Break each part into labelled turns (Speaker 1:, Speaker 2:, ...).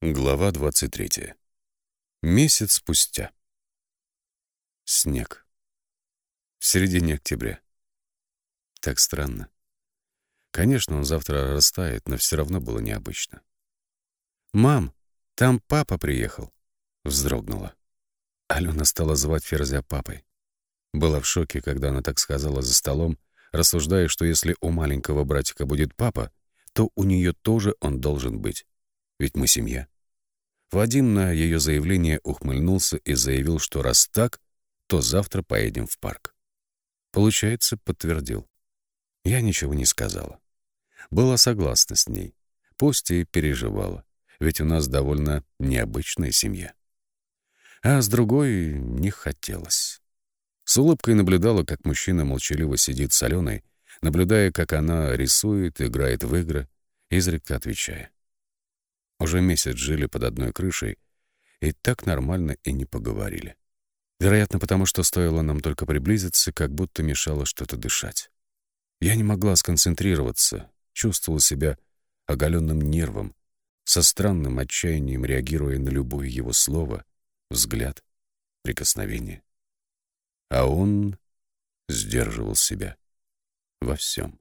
Speaker 1: Глава 23. Месяц спустя. Снег. В середине октября. Так странно. Конечно, он завтра растает, но все равно было необычно. «Мам, там папа приехал!» Вздрогнула. Алена стала звать Ферзя папой. Была в шоке, когда она так сказала за столом, рассуждая, что если у маленького братика будет папа, то у нее тоже он должен быть. Ведь мы семья. Вадим на ее заявление ухмыльнулся и заявил, что раз так, то завтра поедем в парк. Получается, подтвердил. Я ничего не сказала. Была согласна с ней. Пусть и переживала, ведь у нас довольно необычная семья. А с другой не хотелось. С улыбкой наблюдала, как мужчина молчаливо сидит с Аленой, наблюдая, как она рисует, играет в игры, изредка отвечая. Уже месяц жили под одной крышей и так нормально и не поговорили. Вероятно, потому что стоило нам только приблизиться, как будто мешало что-то дышать. Я не могла сконцентрироваться, чувствовала себя оголенным нервом, со странным отчаянием реагируя на любое его слово, взгляд, прикосновение. А он сдерживал себя во всем.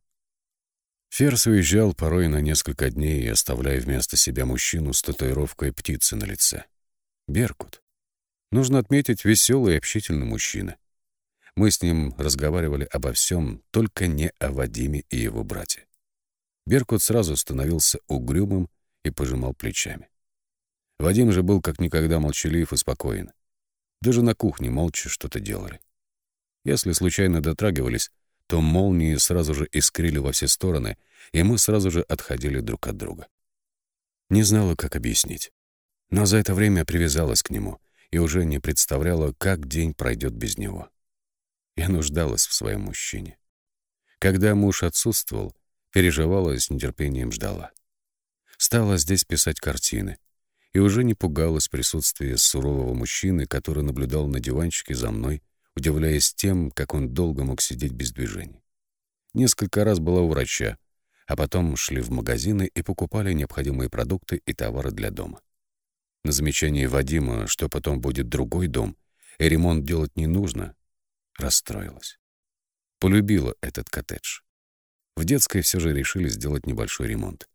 Speaker 1: Ферс уезжал порой на несколько дней, оставляя вместо себя мужчину с татуировкой птицы на лице. Беркут. Нужно отметить, веселый и общительный мужчина. Мы с ним разговаривали обо всем, только не о Вадиме и его брате. Беркут сразу становился угрюмым и пожимал плечами. Вадим же был как никогда молчалив и спокоен. Даже на кухне молча что-то делали. Если случайно дотрагивались, то молнии сразу же искрили во все стороны, и мы сразу же отходили друг от друга. Не знала, как объяснить. Но за это время привязалась к нему и уже не представляла, как день пройдет без него. Я нуждалась в своем мужчине. Когда муж отсутствовал, переживала и с нетерпением ждала. Стала здесь писать картины и уже не пугалась присутствия сурового мужчины, который наблюдал на диванчике за мной удивляясь тем, как он долго мог сидеть без движения. Несколько раз была у врача, а потом шли в магазины и покупали необходимые продукты и товары для дома. На замечание Вадима, что потом будет другой дом, и ремонт делать не нужно, расстроилась. Полюбила этот коттедж. В детской все же решили сделать небольшой ремонт.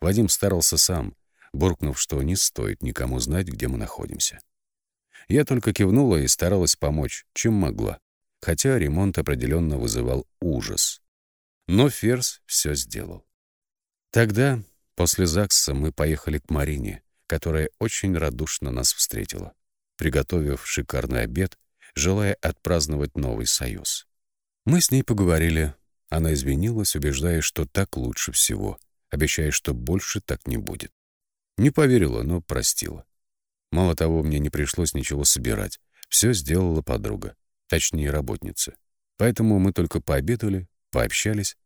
Speaker 1: Вадим старался сам, буркнув, что не стоит никому знать, где мы находимся. Я только кивнула и старалась помочь, чем могла, хотя ремонт определенно вызывал ужас. Но Ферс все сделал. Тогда, после ЗАГСа, мы поехали к Марине, которая очень радушно нас встретила, приготовив шикарный обед, желая отпраздновать новый союз. Мы с ней поговорили. Она извинилась, убеждая, что так лучше всего, обещая, что больше так не будет. Не поверила, но простила. Мало того, мне не пришлось ничего собирать. Все сделала подруга, точнее, работница. Поэтому мы только пообедали, пообщались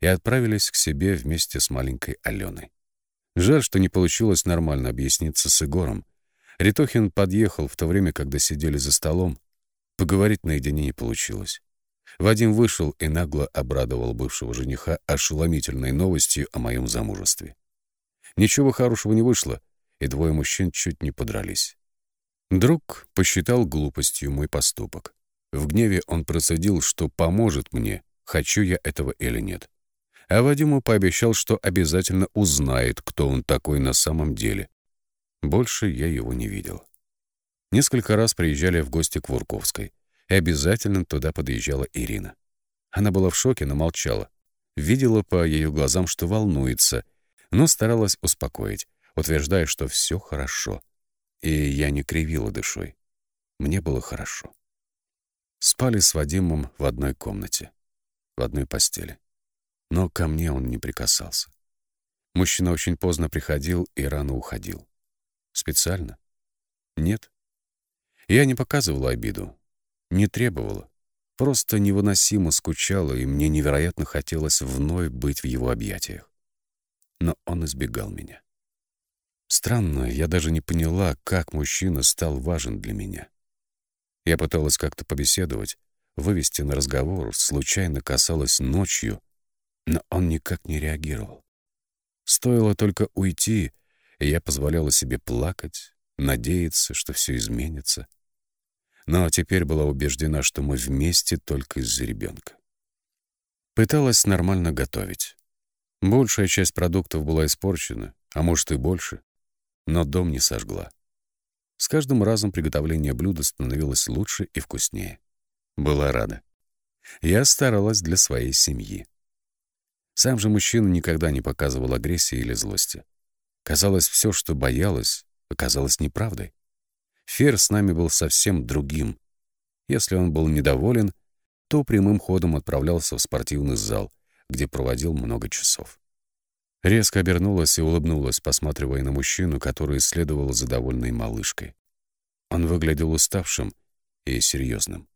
Speaker 1: и отправились к себе вместе с маленькой Аленой. Жаль, что не получилось нормально объясниться с Егором. Ритохин подъехал в то время, когда сидели за столом. Поговорить наедине не получилось. Вадим вышел и нагло обрадовал бывшего жениха ошеломительной новостью о моем замужестве. Ничего хорошего не вышло, и двое мужчин чуть не подрались. Друг посчитал глупостью мой поступок. В гневе он процедил, что поможет мне, хочу я этого или нет. А Вадиму пообещал, что обязательно узнает, кто он такой на самом деле. Больше я его не видел. Несколько раз приезжали в гости к Вурковской, и обязательно туда подъезжала Ирина. Она была в шоке, но молчала. Видела по ее глазам, что волнуется, но старалась успокоить утверждая, что все хорошо. И я не кривила душой. Мне было хорошо. Спали с Вадимом в одной комнате, в одной постели. Но ко мне он не прикасался. Мужчина очень поздно приходил и рано уходил. Специально? Нет. Я не показывала обиду, не требовала. Просто невыносимо скучала, и мне невероятно хотелось вновь быть в его объятиях. Но он избегал меня. Странно, я даже не поняла, как мужчина стал важен для меня. Я пыталась как-то побеседовать, вывести на разговор, случайно касалась ночью, но он никак не реагировал. Стоило только уйти, и я позволяла себе плакать, надеяться, что все изменится. Но теперь была убеждена, что мы вместе только из-за ребенка. Пыталась нормально готовить. Большая часть продуктов была испорчена, а может и больше, но дом не сожгла. С каждым разом приготовление блюда становилось лучше и вкуснее. Была рада. Я старалась для своей семьи. Сам же мужчина никогда не показывал агрессии или злости. Казалось, все, что боялась, оказалось неправдой. Фер с нами был совсем другим. Если он был недоволен, то прямым ходом отправлялся в спортивный зал, где проводил много часов. Резко обернулась и улыбнулась, посматривая на мужчину, который следовал за довольной малышкой. Он выглядел уставшим и серьезным.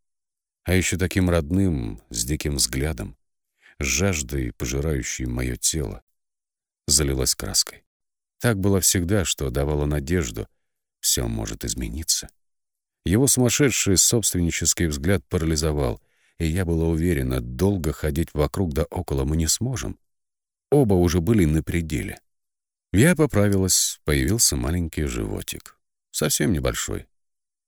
Speaker 1: А еще таким родным, с диким взглядом, жаждой, пожирающей мое тело. Залилась краской. Так было всегда, что давало надежду. Все может измениться. Его сумасшедший собственнический взгляд парализовал, и я была уверена, долго ходить вокруг да около мы не сможем. Оба уже были на пределе. Я поправилась, появился маленький животик. Совсем небольшой.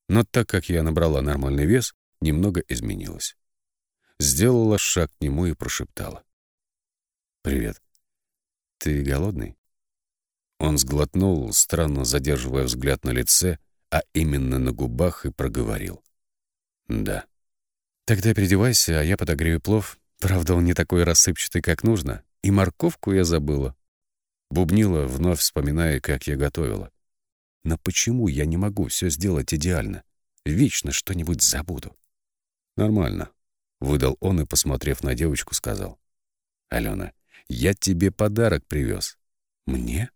Speaker 1: Но так как я набрала нормальный вес, немного изменилось. Сделала шаг к нему и прошептала. «Привет. Ты голодный?» Он сглотнул, странно задерживая взгляд на лице, а именно на губах, и проговорил. «Да». «Тогда переодевайся, а я подогрею плов. Правда, он не такой рассыпчатый, как нужно. И морковку я забыла». Бубнила, вновь вспоминая, как я готовила. «Но почему я не могу все сделать идеально? Вечно что-нибудь забуду». «Нормально», — выдал он и, посмотрев на девочку, сказал. «Алена, я тебе подарок привез». «Мне?»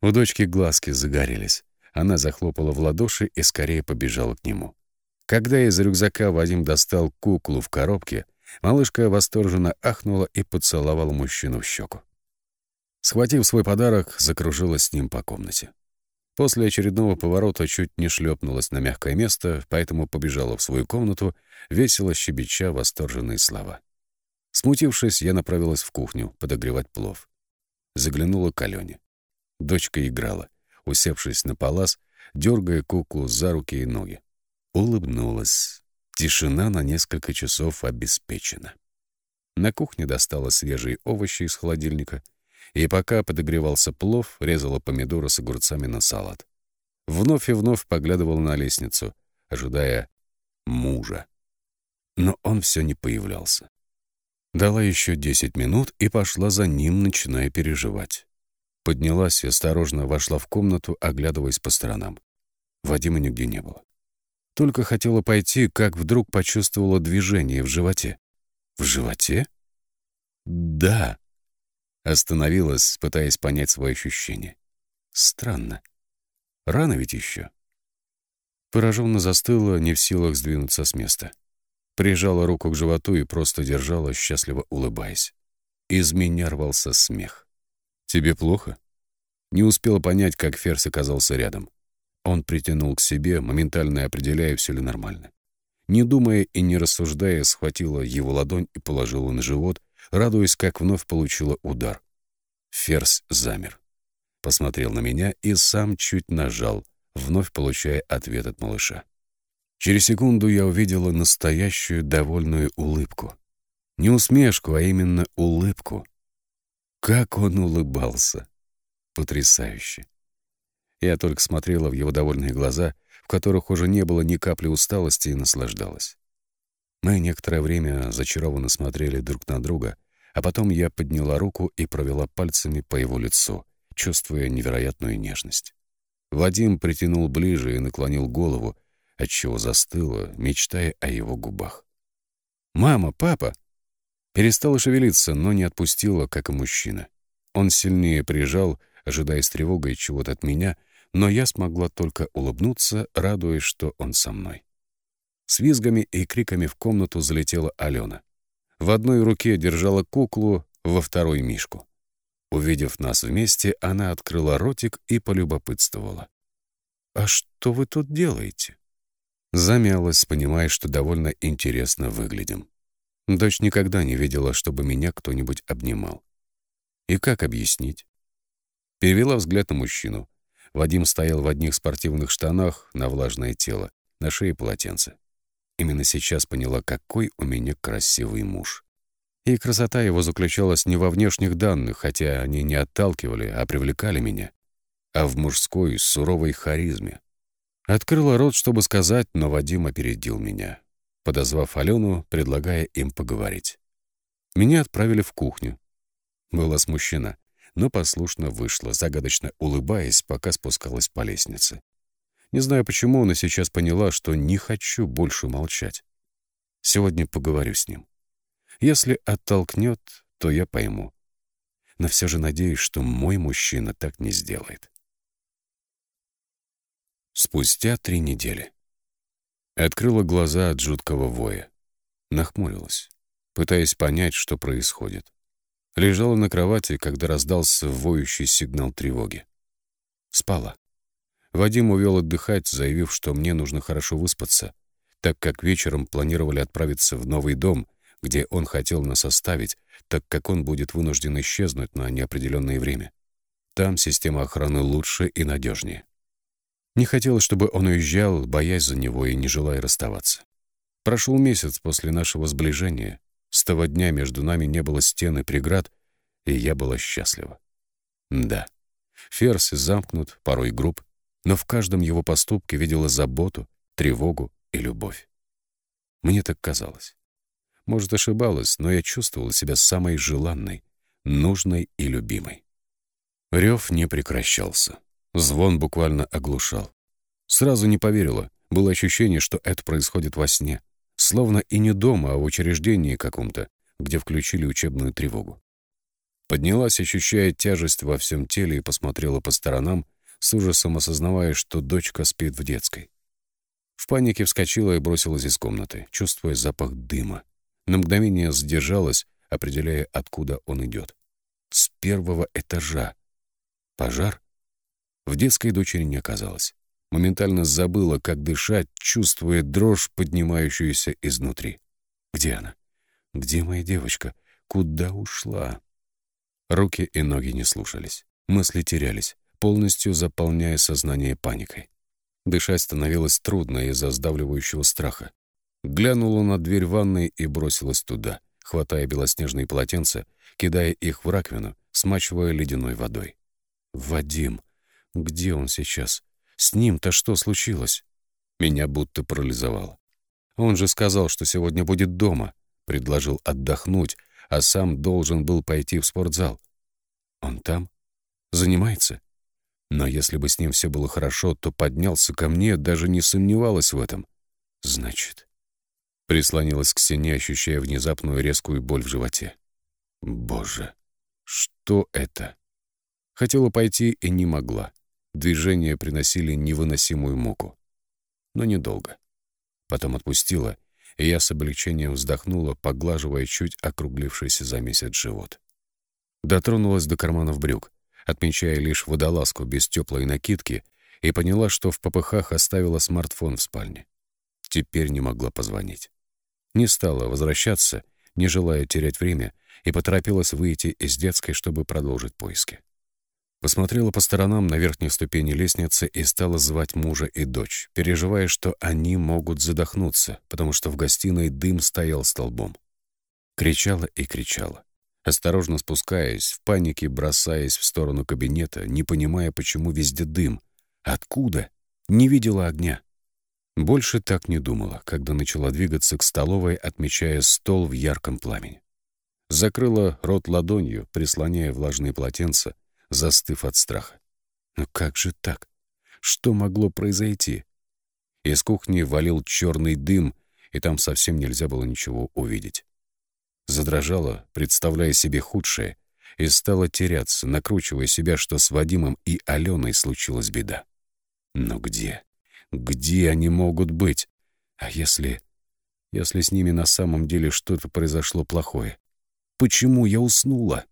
Speaker 1: У дочки глазки загорелись. Она захлопала в ладоши и скорее побежала к нему. Когда из рюкзака Вадим достал куклу в коробке, малышка восторженно ахнула и поцеловала мужчину в щеку. Схватив свой подарок, закружилась с ним по комнате. После очередного поворота чуть не шлепнулась на мягкое место, поэтому побежала в свою комнату, весело щебеча восторженные слова. Смутившись, я направилась в кухню подогревать плов. Заглянула к Алене. Дочка играла, усевшись на палас, дергая куклу за руки и ноги. Улыбнулась. Тишина на несколько часов обеспечена. На кухне достала свежие овощи из холодильника, и пока подогревался плов, резала помидоры с огурцами на салат. Вновь и вновь поглядывала на лестницу, ожидая мужа. Но он все не появлялся. Дала еще десять минут и пошла за ним, начиная переживать. Поднялась и осторожно вошла в комнату, оглядываясь по сторонам. Вадима нигде не было. Только хотела пойти, как вдруг почувствовала движение в животе. В животе? Да. Остановилась, пытаясь понять свои ощущения. Странно. Рано ведь еще. Пораженно застыла, не в силах сдвинуться с места. Прижала руку к животу и просто держала, счастливо улыбаясь. Из меня рвался смех. «Тебе плохо?» Не успела понять, как Ферс оказался рядом. Он притянул к себе, моментально определяя, все ли нормально. Не думая и не рассуждая, схватила его ладонь и положила на живот, радуясь, как вновь получила удар. Ферс замер. Посмотрел на меня и сам чуть нажал, вновь получая ответ от малыша. Через секунду я увидела настоящую довольную улыбку. Не усмешку, а именно улыбку. Как он улыбался! Потрясающе! Я только смотрела в его довольные глаза, в которых уже не было ни капли усталости, и наслаждалась. Мы некоторое время зачарованно смотрели друг на друга, а потом я подняла руку и провела пальцами по его лицу, чувствуя невероятную нежность. Вадим притянул ближе и наклонил голову, отчего застыла, мечтая о его губах. «Мама! Папа!» Перестала шевелиться, но не отпустила, как и мужчина. Он сильнее прижал, ожидая с тревогой чего-то от меня, но я смогла только улыбнуться, радуясь, что он со мной. С визгами и криками в комнату залетела Алена. В одной руке держала куклу, во второй — мишку. Увидев нас вместе, она открыла ротик и полюбопытствовала. «А что вы тут делаете?» Замялась, понимая, что довольно интересно выглядим. Дочь никогда не видела, чтобы меня кто-нибудь обнимал. И как объяснить? Перевела взгляд на мужчину. Вадим стоял в одних спортивных штанах на влажное тело, на шее полотенце. Именно сейчас поняла, какой у меня красивый муж. И красота его заключалась не во внешних данных, хотя они не отталкивали, а привлекали меня, а в мужской суровой харизме. Открыла рот, чтобы сказать, но Вадим опередил меня, подозвав Алену, предлагая им поговорить. Меня отправили в кухню. Была смущена, но послушно вышла, загадочно улыбаясь, пока спускалась по лестнице. Не знаю почему, но сейчас поняла, что не хочу больше молчать. Сегодня поговорю с ним. Если оттолкнет, то я пойму. Но все же надеюсь, что мой мужчина так не сделает. Спустя три недели. Открыла глаза от жуткого воя. Нахмурилась, пытаясь понять, что происходит. Лежала на кровати, когда раздался воющий сигнал тревоги. Спала. Вадим увел отдыхать, заявив, что мне нужно хорошо выспаться, так как вечером планировали отправиться в новый дом, где он хотел нас оставить, так как он будет вынужден исчезнуть на неопределенное время. Там система охраны лучше и надежнее. Не хотелось, чтобы он уезжал, боясь за него и не желая расставаться. Прошел месяц после нашего сближения. Того дня между нами не было стены преград, и я была счастлива. Да, Ферзь замкнут, порой груб, но в каждом его поступке видела заботу, тревогу и любовь. Мне так казалось. Может, ошибалась, но я чувствовала себя самой желанной, нужной и любимой. Рев не прекращался. Звон буквально оглушал. Сразу не поверила. Было ощущение, что это происходит во сне. Словно и не дома, а в учреждении каком-то, где включили учебную тревогу. Поднялась, ощущая тяжесть во всем теле, и посмотрела по сторонам, с ужасом осознавая, что дочка спит в детской. В панике вскочила и бросилась из комнаты, чувствуя запах дыма. На мгновение задержалась, определяя, откуда он идет. С первого этажа. Пожар? В детской дочери не оказалось. Моментально забыла, как дышать, чувствуя дрожь, поднимающуюся изнутри. Где она? Где моя девочка? Куда ушла? Руки и ноги не слушались. Мысли терялись полностью заполняя сознание паникой. Дышать становилось трудно из-за сдавливающего страха. Глянула на дверь ванной и бросилась туда, хватая белоснежные полотенца, кидая их в раковину, смачивая ледяной водой. «Вадим! Где он сейчас? С ним-то что случилось?» Меня будто парализовало. Он же сказал, что сегодня будет дома, предложил отдохнуть, а сам должен был пойти в спортзал. Он там? Занимается? Но если бы с ним все было хорошо, то поднялся ко мне, даже не сомневалась в этом. Значит, прислонилась к стене, ощущая внезапную резкую боль в животе. Боже, что это? Хотела пойти и не могла. Движения приносили невыносимую муку. Но недолго. Потом отпустила, и я с облегчением вздохнула, поглаживая чуть округлившийся за месяц живот. Дотронулась до карманов брюк отмечая лишь водолазку без теплой накидки, и поняла, что в попыхах оставила смартфон в спальне. Теперь не могла позвонить. Не стала возвращаться, не желая терять время, и поторопилась выйти из детской, чтобы продолжить поиски. Посмотрела по сторонам на верхней ступени лестницы и стала звать мужа и дочь, переживая, что они могут задохнуться, потому что в гостиной дым стоял столбом. Кричала и кричала осторожно спускаясь, в панике бросаясь в сторону кабинета, не понимая, почему везде дым. Откуда? Не видела огня. Больше так не думала, когда начала двигаться к столовой, отмечая стол в ярком пламени. Закрыла рот ладонью, прислоняя влажные полотенца, застыв от страха. Но как же так? Что могло произойти? Из кухни валил черный дым, и там совсем нельзя было ничего увидеть задрожала, представляя себе худшее, и стала теряться, накручивая себя, что с Вадимом и Аленой случилась беда. Но где? Где они могут быть? А если... Если с ними на самом деле что-то произошло плохое? Почему я уснула?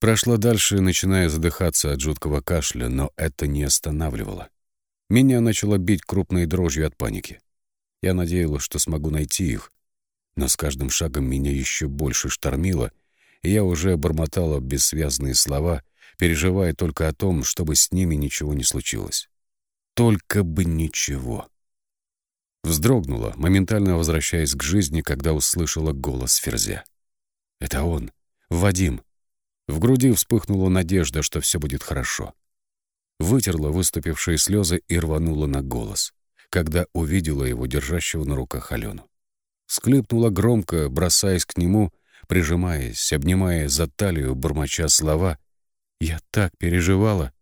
Speaker 1: Прошла дальше, начиная задыхаться от жуткого кашля, но это не останавливало. Меня начало бить крупной дрожью от паники. Я надеялась, что смогу найти их, но с каждым шагом меня еще больше штормило, и я уже бормотала бессвязные слова, переживая только о том, чтобы с ними ничего не случилось. Только бы ничего. Вздрогнула, моментально возвращаясь к жизни, когда услышала голос Ферзя. Это он, Вадим. В груди вспыхнула надежда, что все будет хорошо. Вытерла выступившие слезы и рванула на голос, когда увидела его, держащего на руках Алену. Склипнула громко, бросаясь к нему, прижимаясь, обнимая за талию, бормоча слова. «Я так переживала!»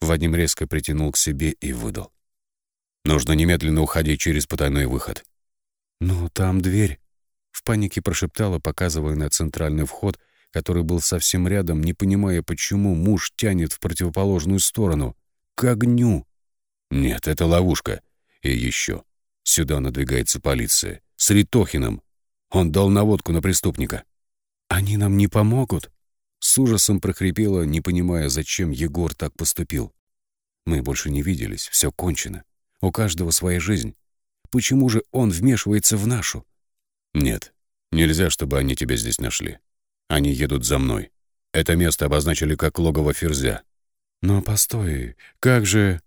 Speaker 1: Вадим резко притянул к себе и выдал. «Нужно немедленно уходить через потайной выход». «Но там дверь», — в панике прошептала, показывая на центральный вход, который был совсем рядом, не понимая, почему муж тянет в противоположную сторону, к огню. «Нет, это ловушка. И еще. Сюда надвигается полиция. С Ритохиным. Он дал наводку на преступника». «Они нам не помогут?» С ужасом прохрипела, не понимая, зачем Егор так поступил. «Мы больше не виделись, все кончено. У каждого своя жизнь. Почему же он вмешивается в нашу?» «Нет, нельзя, чтобы они тебя здесь нашли. Они едут за мной. Это место обозначили как логово Ферзя». «Но постой, как же...»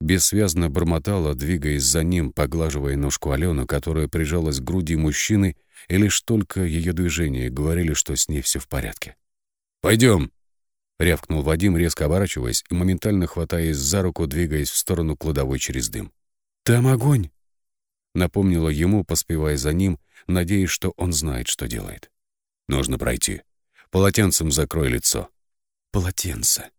Speaker 1: Бессвязно бормотала, двигаясь за ним, поглаживая ножку Алену, которая прижалась к груди мужчины, и лишь только ее движения говорили, что с ней все в порядке. «Пойдем!» — рявкнул Вадим, резко оборачиваясь и моментально хватаясь за руку, двигаясь в сторону кладовой через дым. «Там огонь!» — напомнила ему, поспевая за ним, надеясь, что он знает, что делает. «Нужно пройти. Полотенцем закрой лицо». «Полотенце!»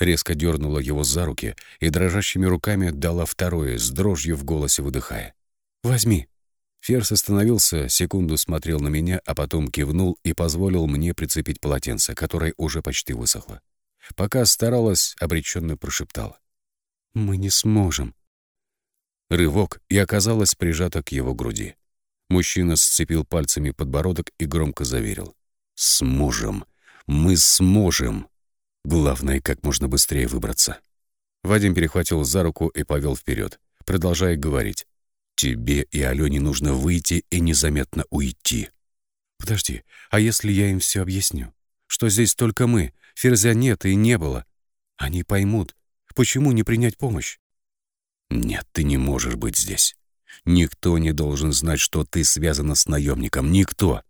Speaker 1: резко дернула его за руки и дрожащими руками дала второе, с дрожью в голосе выдыхая. «Возьми». Ферс остановился, секунду смотрел на меня, а потом кивнул и позволил мне прицепить полотенце, которое уже почти высохло. Пока старалась, обреченно прошептала. «Мы не сможем». Рывок и оказалась прижата к его груди. Мужчина сцепил пальцами подбородок и громко заверил. «Сможем! Мы сможем!» Главное, как можно быстрее выбраться. Вадим перехватил за руку и повел вперед, продолжая говорить. «Тебе и Алене нужно выйти и незаметно уйти». «Подожди, а если я им все объясню? Что здесь только мы, Ферзя нет и не было? Они поймут. Почему не принять помощь?» «Нет, ты не можешь быть здесь. Никто не должен знать, что ты связана с наемником. Никто.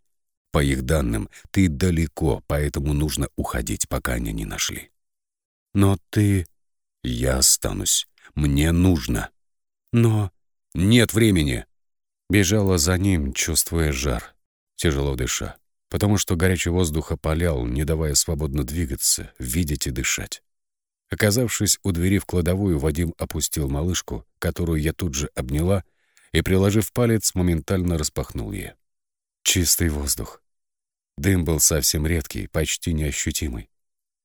Speaker 1: По их данным, ты далеко, поэтому нужно уходить, пока они не нашли. Но ты... Я останусь. Мне нужно. Но... Нет времени. Бежала за ним, чувствуя жар, тяжело дыша, потому что горячий воздух опалял, не давая свободно двигаться, видеть и дышать. Оказавшись у двери в кладовую, Вадим опустил малышку, которую я тут же обняла, и, приложив палец, моментально распахнул ее. Чистый воздух. Дым был совсем редкий, почти неощутимый.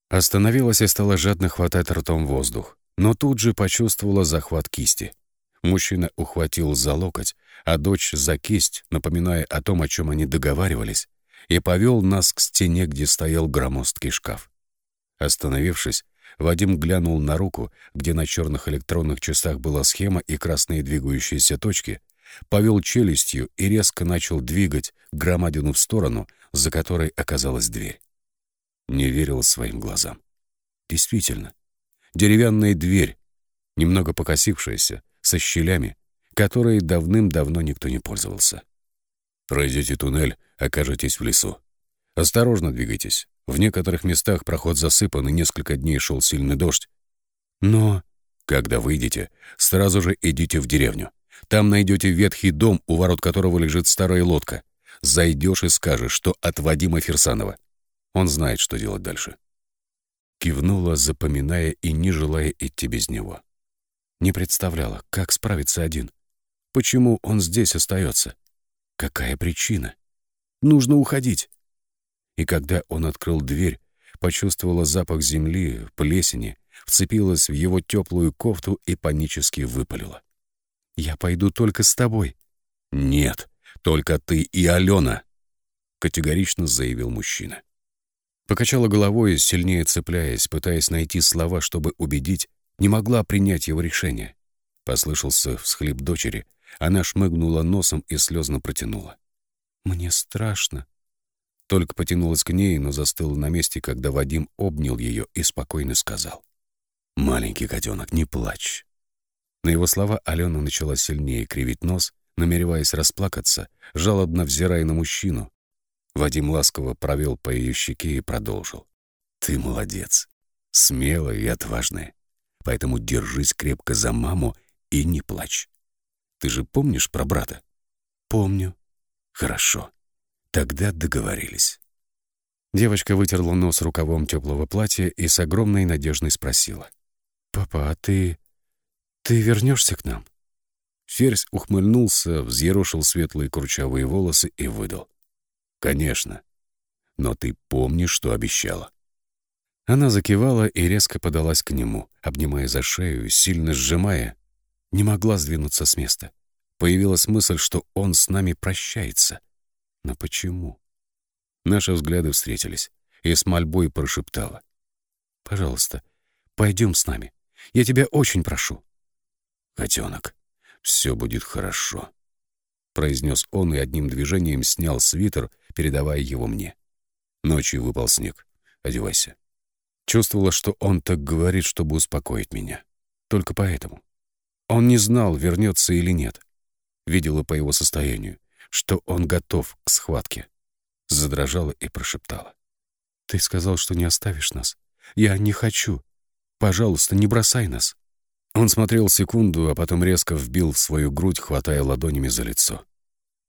Speaker 1: Остановилась и стала жадно хватать ртом воздух, но тут же почувствовала захват кисти. Мужчина ухватил за локоть, а дочь за кисть, напоминая о том, о чем они договаривались, и повел нас к стене, где стоял громоздкий шкаф. Остановившись, Вадим глянул на руку, где на черных электронных часах была схема и красные двигающиеся точки, повел челюстью и резко начал двигать громадину в сторону, за которой оказалась дверь. Не верил своим глазам. Действительно, деревянная дверь, немного покосившаяся, со щелями, которой давным-давно никто не пользовался. Пройдете туннель, окажетесь в лесу. Осторожно двигайтесь. В некоторых местах проход засыпан, и несколько дней шел сильный дождь. Но, когда выйдете, сразу же идите в деревню. Там найдете ветхий дом, у ворот которого лежит старая лодка. Зайдешь и скажешь, что от Вадима Ферсанова. Он знает, что делать дальше. Кивнула, запоминая и не желая идти без него. Не представляла, как справиться один. Почему он здесь остается? Какая причина? Нужно уходить. И когда он открыл дверь, почувствовала запах земли, плесени, вцепилась в его теплую кофту и панически выпалила. «Я пойду только с тобой». «Нет, только ты и Алена», — категорично заявил мужчина. Покачала головой, сильнее цепляясь, пытаясь найти слова, чтобы убедить, не могла принять его решение. Послышался всхлип дочери. Она шмыгнула носом и слезно протянула. «Мне страшно». Только потянулась к ней, но застыла на месте, когда Вадим обнял ее и спокойно сказал. «Маленький котенок, не плачь». На его слова Алена начала сильнее кривить нос, намереваясь расплакаться, жалобно взирая на мужчину. Вадим ласково провел по ее щеке и продолжил. «Ты молодец, смелая и отважная, поэтому держись крепко за маму и не плачь. Ты же помнишь про брата?» «Помню». «Хорошо. Тогда договорились». Девочка вытерла нос рукавом теплого платья и с огромной надеждой спросила. «Папа, а ты... ты вернешься к нам?» Ферзь ухмыльнулся, взъерошил светлые курчавые волосы и выдал. «Конечно. Но ты помнишь, что обещала?» Она закивала и резко подалась к нему, обнимая за шею, сильно сжимая. Не могла сдвинуться с места. Появилась мысль, что он с нами прощается. Но почему? Наши взгляды встретились, и с мольбой прошептала. «Пожалуйста, пойдем с нами. Я тебя очень прошу». «Котенок, все будет хорошо», — произнес он и одним движением снял свитер, передавая его мне. Ночью выпал снег. Одевайся. Чувствовала, что он так говорит, чтобы успокоить меня. Только поэтому. Он не знал, вернется или нет. Видела по его состоянию, что он готов к схватке. Задрожала и прошептала. «Ты сказал, что не оставишь нас. Я не хочу. Пожалуйста, не бросай нас». Он смотрел секунду, а потом резко вбил в свою грудь, хватая ладонями за лицо.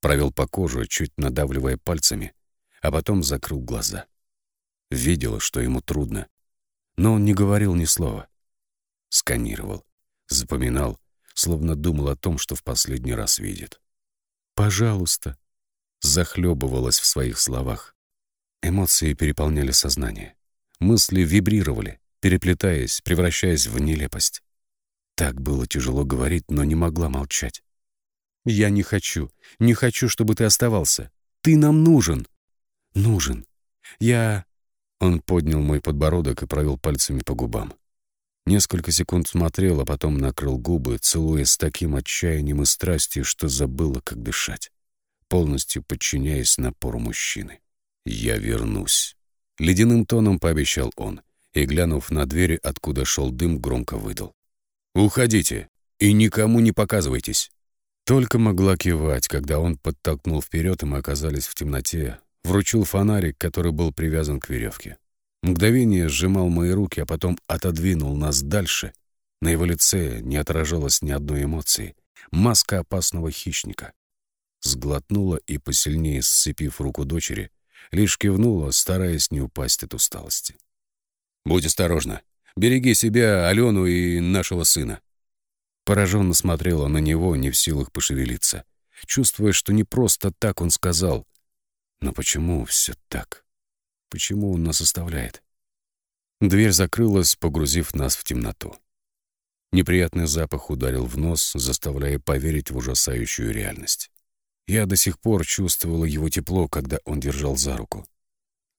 Speaker 1: Провел по коже, чуть надавливая пальцами, а потом закрыл глаза. Видела, что ему трудно, но он не говорил ни слова. Сканировал, запоминал, словно думал о том, что в последний раз видит. «Пожалуйста», — захлебывалась в своих словах. Эмоции переполняли сознание. Мысли вибрировали, переплетаясь, превращаясь в нелепость. Так было тяжело говорить, но не могла молчать. «Я не хочу, не хочу, чтобы ты оставался. Ты нам нужен. Нужен. Я...» Он поднял мой подбородок и провел пальцами по губам. Несколько секунд смотрел, а потом накрыл губы, целуя с таким отчаянием и страстью, что забыла, как дышать, полностью подчиняясь напору мужчины. «Я вернусь», — ледяным тоном пообещал он, и, глянув на двери, откуда шел дым, громко выдал. «Уходите и никому не показывайтесь». Только могла кивать, когда он подтолкнул вперед, и мы оказались в темноте, вручил фонарик, который был привязан к веревке. Мгновение сжимал мои руки, а потом отодвинул нас дальше. На его лице не отражалось ни одной эмоции. Маска опасного хищника. Сглотнула и, посильнее сцепив руку дочери, лишь кивнула, стараясь не упасть от усталости. «Будь осторожна», Береги себя, Алену и нашего сына». Пораженно смотрела на него, не в силах пошевелиться, чувствуя, что не просто так он сказал. Но почему все так? Почему он нас оставляет? Дверь закрылась, погрузив нас в темноту. Неприятный запах ударил в нос, заставляя поверить в ужасающую реальность. Я до сих пор чувствовала его тепло, когда он держал за руку.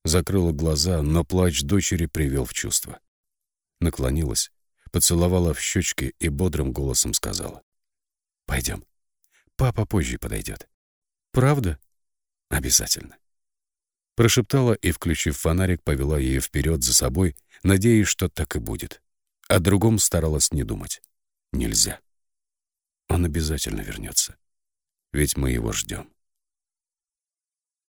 Speaker 1: Закрыла глаза, но плач дочери привел в чувство наклонилась, поцеловала в щечки и бодрым голосом сказала. «Пойдем. Папа позже подойдет». «Правда?» «Обязательно». Прошептала и, включив фонарик, повела ее вперед за собой, надеясь, что так и будет. О другом старалась не думать. Нельзя. Он обязательно вернется. Ведь мы его ждем.